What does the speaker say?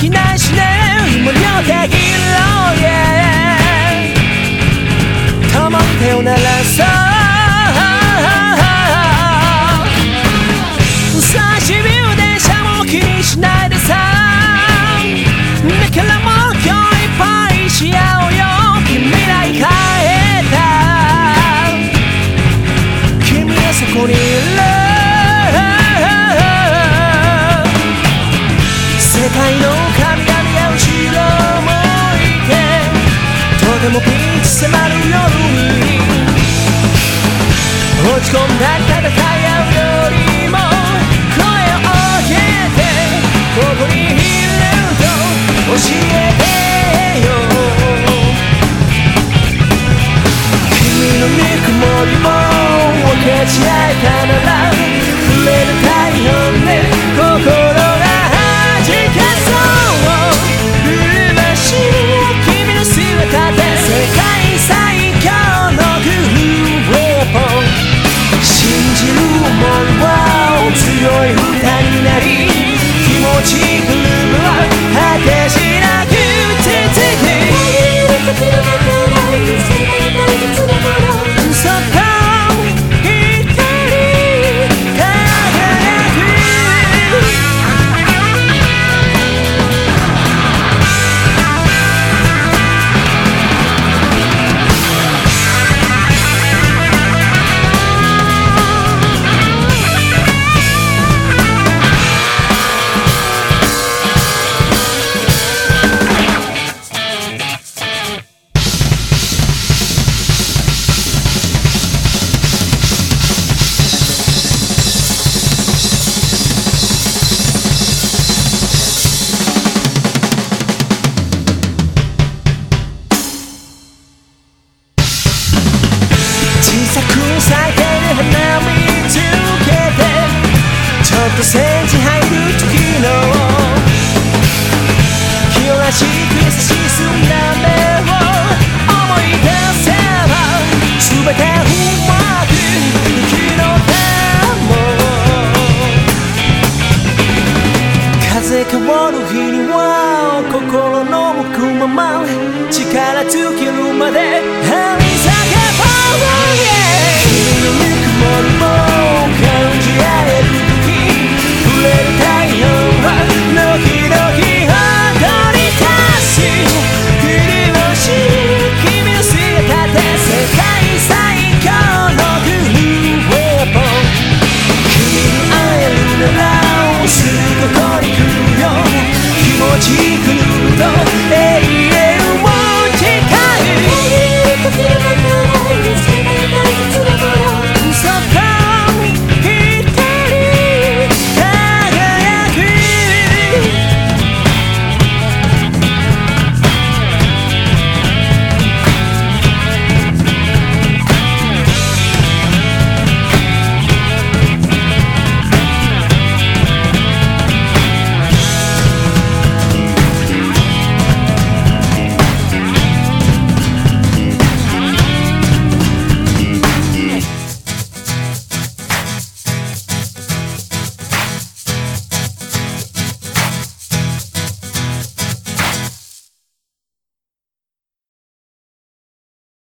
避難しな無料でいろ、yeah、共手を鳴らそう。もピンチ迫る夜に落ち込んだり戦い合うよりも声を上げてここにいると教えてよ君のぬくもりも分かち合えたならは変わる日には心の向くまま力尽きるまで。張り裂けば Yeah 君のぬくもりも